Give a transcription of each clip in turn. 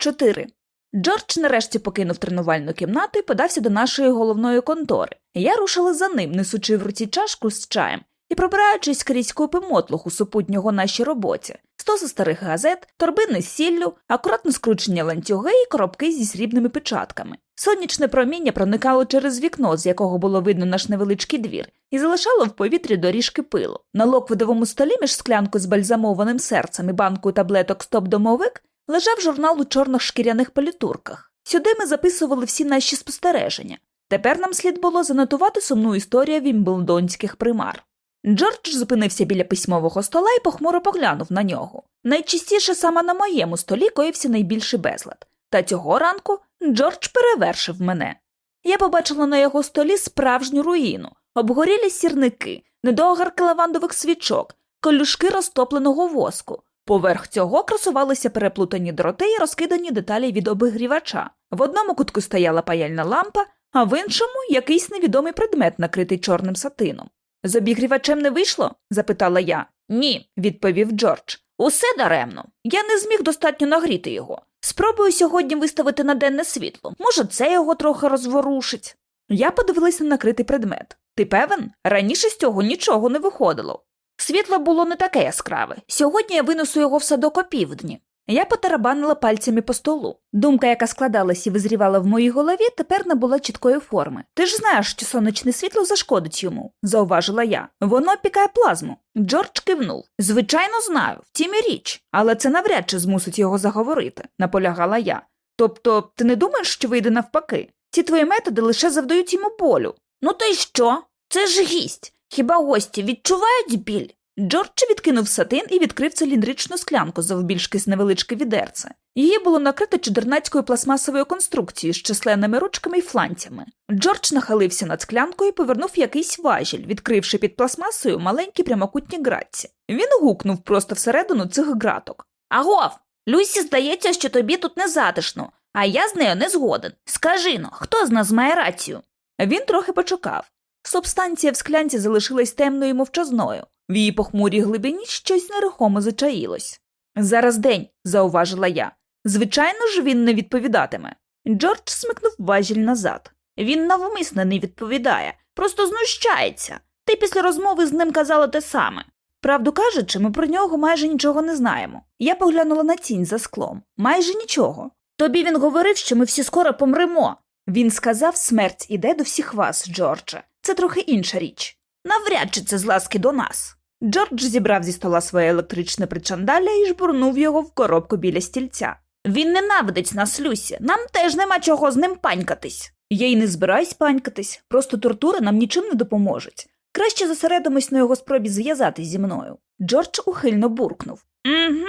4. Джордж нарешті покинув тренувальну кімнату і подався до нашої головної контори. Я рушила за ним, несучи в руці чашку з чаєм і пробираючись крізь купи мотлуху супутнього нашій роботі, стоси старих газет, торбини з сіллю, акуратно скручені ланцюги і коробки зі срібними печатками. Сонячне проміння проникало через вікно, з якого було видно наш невеличкий двір, і залишало в повітрі доріжки пилу. На локвидовому столі між склянкою з бальзамованим серцем і банкою таблеток стоп-домовик лежав журнал у чорних шкіряних палітурках. Сюди ми записували всі наші спостереження. Тепер нам слід було занотувати сумну історію вімблдонських примар. Джордж зупинився біля письмового стола і похмуро поглянув на нього. Найчастіше саме на моєму столі коївся найбільший безлад. Та цього ранку Джордж перевершив мене. Я побачила на його столі справжню руїну, обгорілі сірники, недогарки лавандових свічок, колюшки розтопленого воску. Поверх цього красувалися переплутані дроти і розкидані деталі від обігрівача. В одному кутку стояла паяльна лампа, а в іншому якийсь невідомий предмет, накритий чорним сатином. З обігрівачем не вийшло? запитала я. Ні, відповів Джордж. Усе даремно. Я не зміг достатньо нагріти його. Спробую сьогодні виставити на денне світло. Може, це його трохи розворушить. Я подивилася на накритий предмет. Ти певен? Раніше з цього нічого не виходило. Світло було не таке яскраве. Сьогодні я винесу його в садок опівдні. Я потарабанила пальцями по столу. Думка, яка складалась і визрівала в моїй голові, тепер набула чіткої форми. Ти ж знаєш, що сонячне світло зашкодить йому, зауважила я. Воно пікає плазму. Джордж кивнув. Звичайно, знаю, втім і річ, але це навряд чи змусить його заговорити, наполягала я. Тобто, ти не думаєш, що вийде навпаки? Ці твої методи лише завдають йому болю. Ну то й що? Це ж гість. Хіба гості відчувають біль? Джордж відкинув сатин і відкрив циліндричну склянку завбільшки з невеличке відерце. Її було накрито чудернацькою пластмасовою конструкцією з численними ручками і фланцями. Джордж нахилився над склянкою і повернув якийсь важіль, відкривши під пластмасою маленькі прямокутні гратці. Він гукнув просто всередину цих граток. Агов! Люсі здається, що тобі тут не затишно, а я з нею не згоден. Скажи но, хто з нас має рацію? Він трохи почекав. Субстанція в склянці залишилась темною і мовчазною. В її похмурій глибині щось нерухомо зачаїлось. Зараз день, зауважила я. Звичайно ж, він не відповідатиме. Джордж смикнув важіль назад. Він навмисно не відповідає, просто знущається. Ти після розмови з ним казала те саме. Правду кажучи, ми про нього майже нічого не знаємо. Я поглянула на тінь за склом. Майже нічого. Тобі він говорив, що ми всі скоро помремо. Він сказав, смерть іде до всіх вас, Джордже. Це трохи інша річ. Навряд чи це з ласки до нас. Джордж зібрав зі стола своє електричне причандалля і жбурнув його в коробку біля стільця. Він ненавидить нас, Люсі, нам теж нема чого з ним панькатись. Я й не збираюсь панькатись, просто тортури нам нічим не допоможуть. Краще зосередимось на його спробі зв'язатись зі мною. Джордж ухильно буркнув. Угу.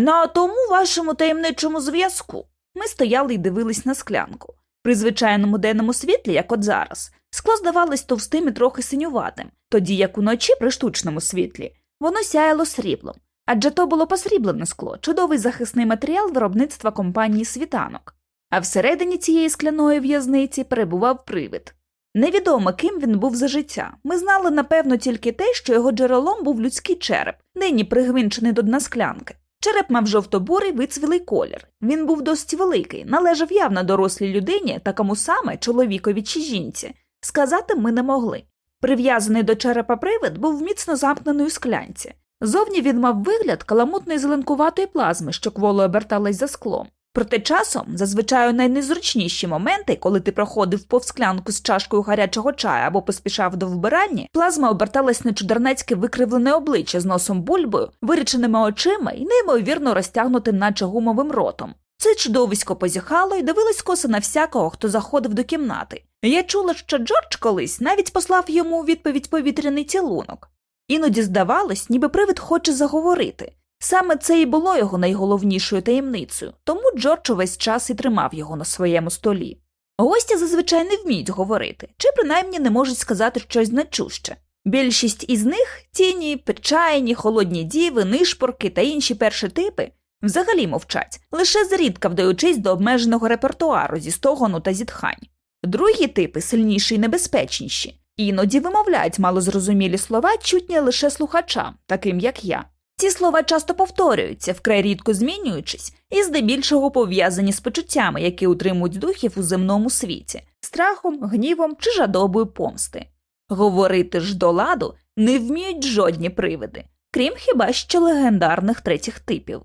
На тому вашому таємничому зв'язку. Ми стояли і дивились на склянку. При звичайному денному світлі, як от зараз, скло здавалось товстим і трохи синюватим, тоді як уночі при штучному світлі воно сяяло сріблом, адже то було посріблене скло, чудовий захисний матеріал виробництва компанії світанок. А всередині цієї скляної в'язниці перебував привид. Невідомо, ким він був за життя. Ми знали, напевно, тільки те, що його джерелом був людський череп, нині пригвинчений до дна склянки. Череп мав жовто-бурий вицвілий колір. Він був досить великий, належав явно дорослій людині, такому саме чоловікові чи жінці. Сказати ми не могли. Прив'язаний до черепа привид був міцно замкнений у склянці. Зовні він мав вигляд каламутної зеленкуватої плазми, що кволо оберталась за склом. Проте часом, зазвичай у найнезручніші моменти, коли ти проходив повз склянку з чашкою гарячого чаю або поспішав до вбиральні, плазма оберталась на чудернацьке викривлене обличчя з носом бульбою, виріченими очима і неймовірно розтягнутим, наче гумовим ротом. Це чудовисько позіхало і дивилось коса на всякого, хто заходив до кімнати. Я чула, що Джордж колись навіть послав йому у відповідь повітряний цілунок. Іноді здавалось, ніби привид хоче заговорити. Саме це і було його найголовнішою таємницею, тому Джордж увесь час і тримав його на своєму столі. Гості зазвичай не вміють говорити, чи принаймні не можуть сказати щось значуще. Більшість із них тіні, печайні, холодні діви, нишпорки та інші перші типи взагалі мовчать, лише зрідка вдаючись до обмеженого репертуару зі стогону та зітхань. Другі типи сильніші й небезпечніші, іноді вимовляють малозрозумілі слова чутні лише слухачам, таким як я. Ці слова часто повторюються, вкрай рідко змінюючись, і здебільшого пов'язані з почуттями, які утримують духів у земному світі, страхом, гнівом чи жадобою помсти. Говорити ж до ладу не вміють жодні привиди, крім хіба що легендарних третіх типів.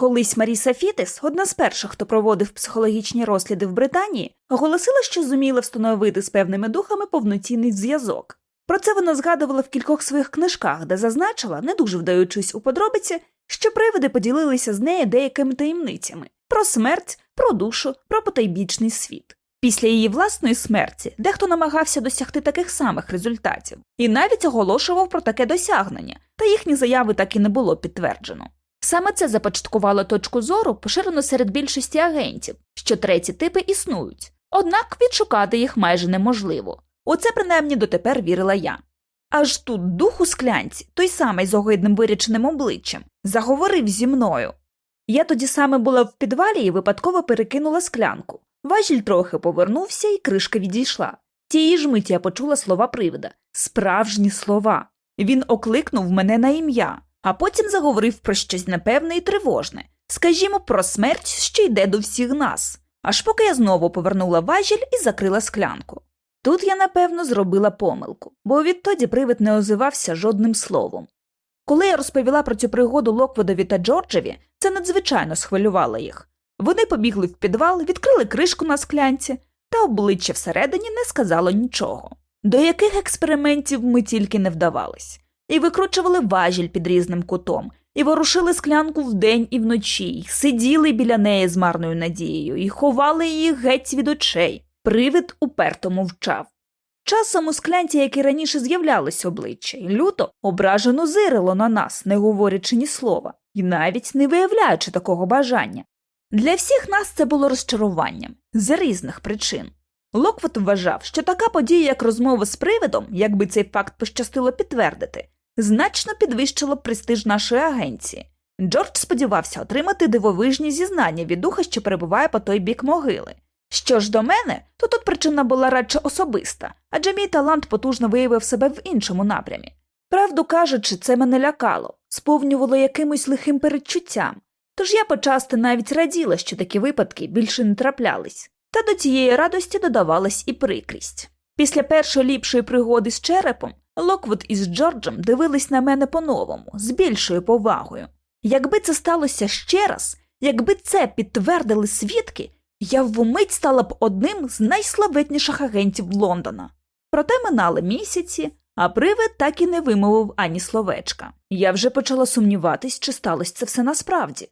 Колись Маріса Фітес, одна з перших, хто проводив психологічні розсліди в Британії, оголосила, що зуміла встановити з певними духами повноцінний зв'язок. Про це вона згадувала в кількох своїх книжках, де зазначила, не дуже вдаючись у подробиці, що привиди поділилися з нею деякими таємницями про смерть, про душу, про потайбічний світ. Після її власної смерті дехто намагався досягти таких самих результатів і навіть оголошував про таке досягнення, та їхні заяви так і не було підтверджено. Саме це започаткувало точку зору, поширену серед більшості агентів, що треті типи існують, однак відшукати їх майже неможливо. Оце принаймні дотепер вірила я. Аж тут дух у склянці, той самий з огидним виріченим обличчям, заговорив зі мною. Я тоді саме була в підвалі і випадково перекинула склянку. Важіль трохи повернувся, і кришка відійшла. Тієї ж миті я почула слова привида справжні слова. Він окликнув мене на ім'я, а потім заговорив про щось непевне і тривожне скажімо, про смерть, що йде до всіх нас. Аж поки я знову повернула важіль і закрила склянку. Тут я, напевно, зробила помилку, бо відтоді привид не озивався жодним словом. Коли я розповіла про цю пригоду Локводові та Джорджеві, це надзвичайно схвилювало їх. Вони побігли в підвал, відкрили кришку на склянці, та обличчя всередині не сказало нічого. До яких експериментів ми тільки не вдавались, і викручували важіль під різним кутом, і ворушили склянку вдень і вночі, і сиділи біля неї з марною надією, і ховали її геть від очей. Привид уперто мовчав. Часом у склянці, як і раніше з'являлось обличчя, і люто ображено зирило на нас, не говорячи ні слова, і навіть не виявляючи такого бажання. Для всіх нас це було розчаруванням з різних причин. Локвот вважав, що така подія, як розмова з привидом, якби цей факт пощастило підтвердити, значно підвищило престиж нашої агенції. Джордж сподівався отримати дивовижні зізнання від духа, що перебуває по той бік могили. Що ж до мене, то тут причина була радше особиста, адже мій талант потужно виявив себе в іншому напрямі. Правду кажучи, це мене лякало, сповнювало якимось лихим передчуттям, тож я почасти навіть раділа, що такі випадки більше не траплялись, та до цієї радості додавалась і прикрість. Після першої ліпшої пригоди з черепом Локвуд із Джорджем дивились на мене по-новому, з більшою повагою. Якби це сталося ще раз, якби це підтвердили свідки я вмить стала б одним з найславетніших агентів Лондона. Проте минали місяці, а привид так і не вимовив ані словечка. Я вже почала сумніватись, чи сталося це все насправді.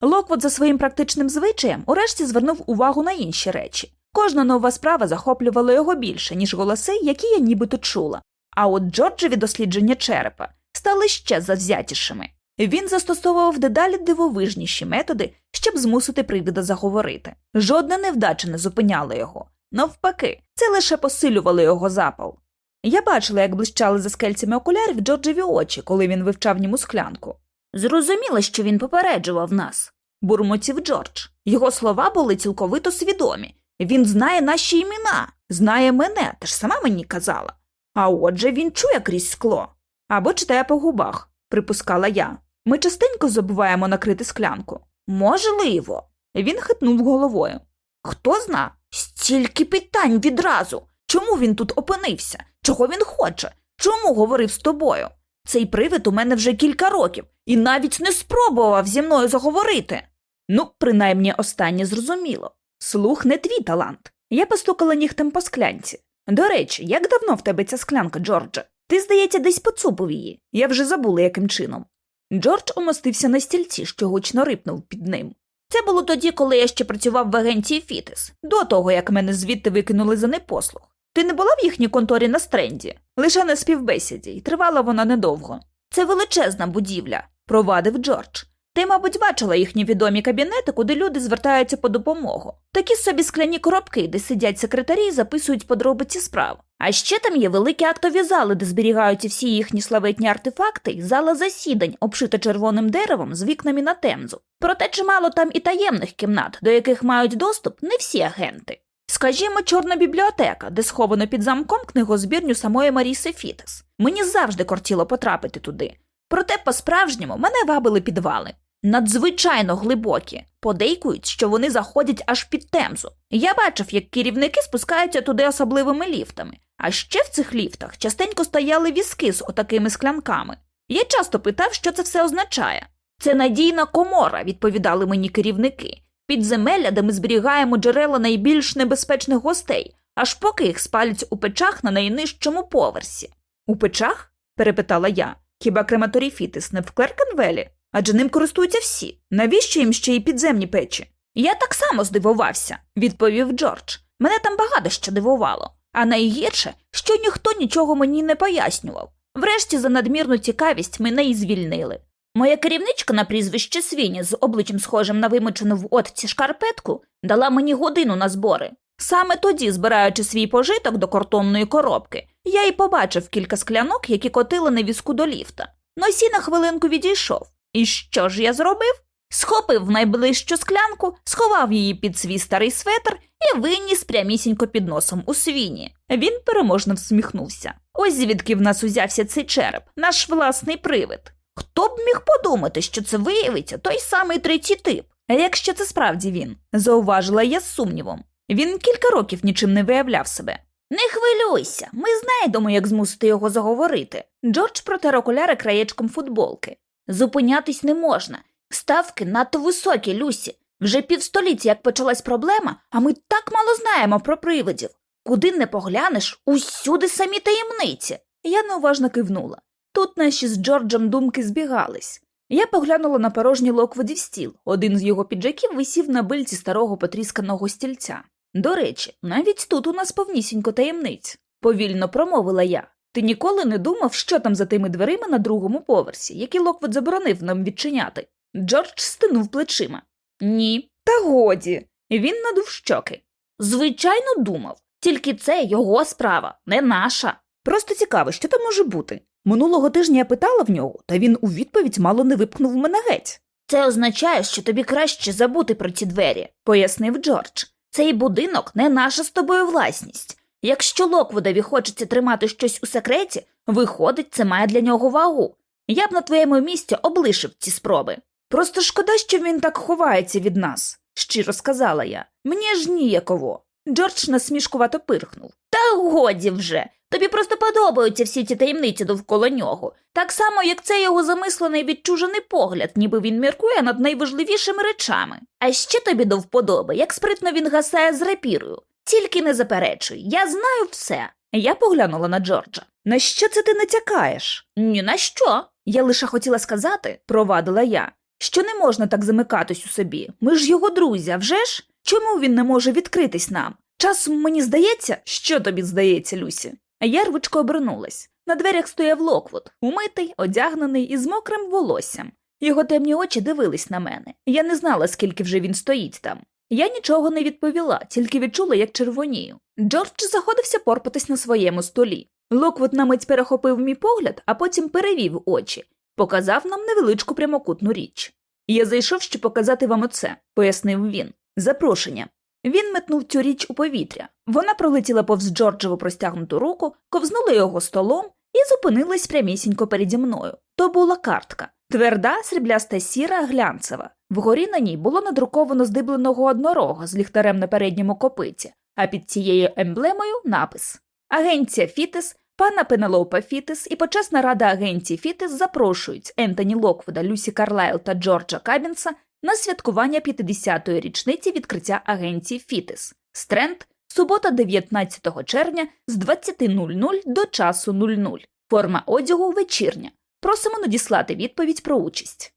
Локвот за своїм практичним звичаєм урешті звернув увагу на інші речі. Кожна нова справа захоплювала його більше, ніж голоси, які я нібито чула. А от Джорджеві дослідження черепа стали ще завзятішими. Він застосовував дедалі дивовижніші методи, щоб змусити привіда заговорити. Жодна невдача не зупиняла його. Навпаки, це лише посилювало його запал. Я бачила, як блищали за скельцями окулярів Джорджеві очі, коли він вивчав ньому склянку. Зрозуміло, що він попереджував нас, бурмотів Джордж. Його слова були цілковито свідомі. Він знає наші імена, знає мене, ти ж сама мені казала. А отже він чує крізь скло або читає по губах, припускала я. Ми частенько забуваємо накрити склянку. Можливо. Він хитнув головою. Хто зна? Стільки питань відразу. Чому він тут опинився? Чого він хоче? Чому говорив з тобою? Цей привид у мене вже кілька років і навіть не спробував зі мною заговорити. Ну, принаймні, останнє зрозуміло. Слух не твій талант. Я постукала нігтем по склянці. До речі, як давно в тебе ця склянка, Джордже? Ти, здається, десь поцупив її. Я вже забула, яким чином. Джордж умостився на стільці, що гучно рипнув під ним. Це було тоді, коли я ще працював в агенції Фітес, до того, як мене звідти викинули за непослух. Ти не була в їхній конторі на стренді, лише на співбесіді, і тривала вона недовго. Це величезна будівля, провадив Джордж. Ти, мабуть, бачила їхні відомі кабінети, куди люди звертаються по допомогу. Такі собі скляні коробки, де сидять секретарі і записують подробиці справ. А ще там є великі актові зали, де зберігаються всі їхні славетні артефакти, і зала засідань, обшита червоним деревом з вікнами на темзу. Проте чимало там і таємних кімнат, до яких мають доступ не всі агенти. Скажімо, чорна бібліотека, де сховано під замком книгозбірню самої Маріси Фітес. Мені завжди кортіло потрапити туди. Проте по-справжньому мене вабили підвали. Надзвичайно глибокі, подейкують, що вони заходять аж під темзу. Я бачив, як керівники спускаються туди особливими ліфтами, а ще в цих ліфтах частенько стояли візки з отакими склянками. Я часто питав, що це все означає. Це надійна комора, відповідали мені керівники, підземелля, де ми зберігаємо джерела найбільш небезпечних гостей, аж поки їх спалять у печах на найнижчому поверсі. У печах? перепитала я. Хіба крематорій Фітис не в Клеркенвелі? Адже ним користуються всі. Навіщо їм ще й підземні печі? Я так само здивувався, відповів Джордж. Мене там багато що дивувало, а найгірше, що ніхто нічого мені не пояснював. Врешті за надмірну цікавість мене і звільнили. Моя керівничка на прізвище Свіні з обличчям схожим на вимочену в отці шкарпетку дала мені годину на збори. Саме тоді, збираючи свій пожиток до картонної коробки, я й побачив кілька склянок, які котили на візку до ліфта. Носі на хвилинку відійшов. І що ж я зробив? Схопив найближчу склянку, сховав її під свій старий светр і виніс прямісінько під носом у свіні. Він переможно всміхнувся. Ось звідки в нас узявся цей череп, наш власний привид. Хто б міг подумати, що це виявиться той самий третій тип? Якщо це справді він, зауважила я з сумнівом. Він кілька років нічим не виявляв себе. Не хвилюйся, ми знайдемо, як змусити його заговорити. Джордж протер окуляри краєчком футболки. Зупинятись не можна. Ставки надто високі, Люсі. Вже півстоліття, як почалась проблема, а ми так мало знаємо про привидів. Куди не поглянеш, усюди самі таємниці. Я неуважно кивнула. Тут наші з Джорджем думки збігались. Я поглянула на порожній локводів стіл. Один з його піджаків висів на бильці старого потрісканого стільця. До речі, навіть тут у нас повнісінько таємниць, повільно промовила я. Ти ніколи не думав, що там за тими дверима на другому поверсі, які Локвуд заборонив нам відчиняти? Джордж стенув плечима. Ні, та годі. Він надув щоки. Звичайно, думав, тільки це його справа, не наша. Просто цікаво, що там може бути. Минулого тижня я питала в нього, та він у відповідь мало не випхнув мене геть. Це означає, що тобі краще забути про ці двері, пояснив Джордж. Цей будинок не наша з тобою власність. Якщо Локвудові хочеться тримати щось у секреті, виходить, це має для нього вагу. Я б на твоєму місці облишив ці спроби. Просто шкода, що він так ховається від нас, щиро сказала я. Мені ж ніяково. Джордж насмішкувато пирхнув. Та годі вже. Тобі просто подобаються всі ці таємниці довкола нього, так само, як це його замислений відчужений погляд, ніби він міркує над найважливішими речами. А ще тобі до вподоби, як спритно він гасає з рапірою. Тільки не заперечуй, я знаю все. Я поглянула на Джорджа. На що це ти натякаєш? Ні на що. Я лише хотіла сказати, провадила я, що не можна так замикатись у собі. Ми ж його друзі, авжеж? Чому він не може відкритись нам? Часом мені здається, що тобі здається, Люсі? Я рвучко обернулась. На дверях стояв Локвуд, умитий, одягнений і з мокрим волоссям. Його темні очі дивились на мене. Я не знала, скільки вже він стоїть там. Я нічого не відповіла, тільки відчула, як червонію. Джордж заходився порпатись на своєму столі. Локвуд на мить перехопив мій погляд, а потім перевів очі, показав нам невеличку прямокутну річ. Я зайшов, щоб показати вам оце, пояснив він. Запрошення. Він метнув цю річ у повітря. Вона пролетіла повз Джорджеву простягнуту руку, ковзнула його столом і зупинилась прямісінько переді мною. То була картка. Тверда, сріблясто-сіра, глянцева. Вгорі на ній було надруковано здибленого однорога з ліхтарем на передньому копиті, а під цією емблемою напис Агенція Фітес, пані Пенелопа Фітес і почесна рада агенції Фітес запрошують Ентоні Локвуда, Люсі Карлайл та Джорджа Кабінса на святкування 50-ї річниці відкриття агенції Фітес. Стренд субота 19 червня з 20.00 до часу 00. Форма одягу вечірня. Просимо надіслати відповідь про участь.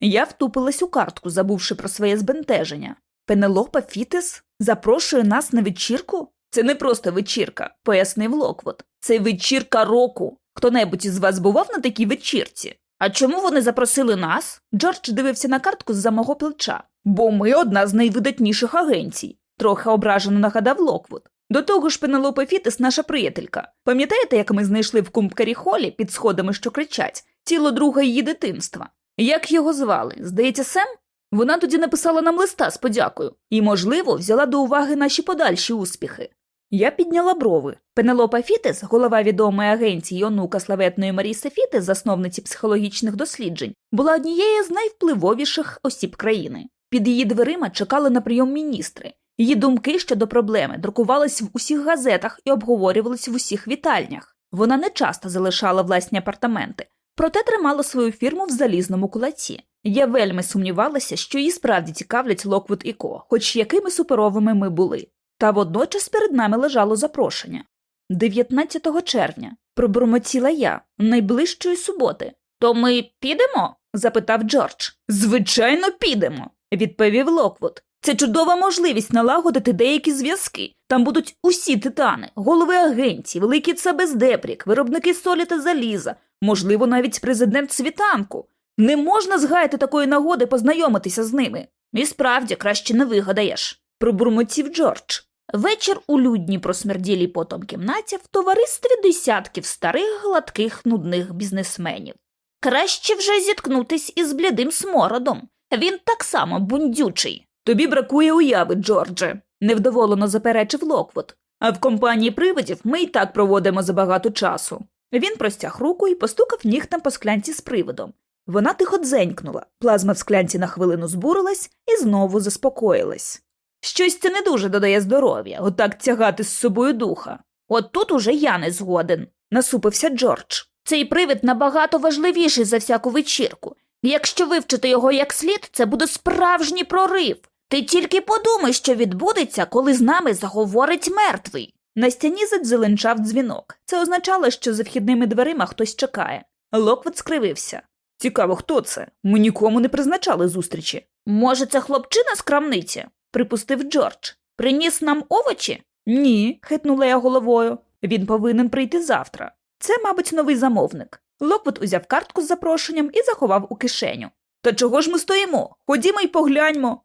Я втупилась у картку, забувши про своє збентеження. Пенелопа Фітес запрошує нас на вечірку? Це не просто вечірка, пояснив Локвуд. Це вечірка року. Хто небудь із вас бував на такій вечірці? А чому вони запросили нас? Джордж дивився на картку з за мого плеча. Бо ми одна з найвидатніших агенцій, трохи ображено нагадав Локвуд. До того ж, Пенелопа Фітес наша приятелька. Пам'ятаєте, як ми знайшли в Кум-Кері-Холі під сходами, що кричать, тіло друга її дитинства? Як його звали? Здається, Сем? Вона тоді написала нам листа з подякою і, можливо, взяла до уваги наші подальші успіхи. Я підняла брови. Пенелопа Фітес, голова відомої агенції онука славетної Маріси Фітес, засновниці психологічних досліджень, була однією з найвпливовіших осіб країни. Під її дверима чекали на прийом міністри. Її думки щодо проблеми друкувались в усіх газетах і обговорювались в усіх вітальнях. Вона не часто залишала власні апартаменти, проте тримала свою фірму в залізному кулаці. Я вельми сумнівалася, що її справді цікавлять Локвуд і Ко, хоч якими суперовими ми були. Та водночас перед нами лежало запрошення. 19 червня пробурмотіла я найближчої суботи. То ми підемо? запитав Джордж. Звичайно, підемо, відповів Локвуд. Це чудова можливість налагодити деякі зв'язки. Там будуть усі титани, голови агенцій, великі цабе з ДЕПРІК, виробники солі та заліза, можливо, навіть президент світанку. Не можна згаяти такої нагоди познайомитися з ними. І справді краще не вигадаєш, пробурмотів Джордж. Вечір у людній просмерділій потом кімнаті в товаристві десятків старих гладких нудних бізнесменів. Краще вже зіткнутись із блідим смородом. Він так само бундючний. Тобі бракує уяви, Джордже, невдоволено заперечив Локвуд. А в компанії привидів ми й так проводимо забагато часу. Він простяг руку і постукав нігтем по склянці з привидом. Вона тихо дзенькнула, плазма в склянці на хвилину збурилась і знову заспокоїлась. Щось це не дуже додає здоров'я, отак тягати з собою духа. От тут уже я не згоден, насупився Джордж. Цей привид набагато важливіший за всяку вечірку. Якщо вивчити його як слід, це буде справжній прорив. Ти тільки подумай, що відбудеться, коли з нами заговорить мертвий. На стіні задзеленчав дзвінок. Це означало, що за вхідними дверима хтось чекає. Локвуд скривився. Цікаво, хто це? Ми нікому не призначали зустрічі. Може, це хлопчина з крамниці? припустив Джордж. Приніс нам овочі? Ні, хитнула я головою. Він повинен прийти завтра. Це, мабуть, новий замовник. Локвуд узяв картку з запрошенням і заховав у кишеню. Та чого ж ми стоїмо? Ходімо й погляньмо.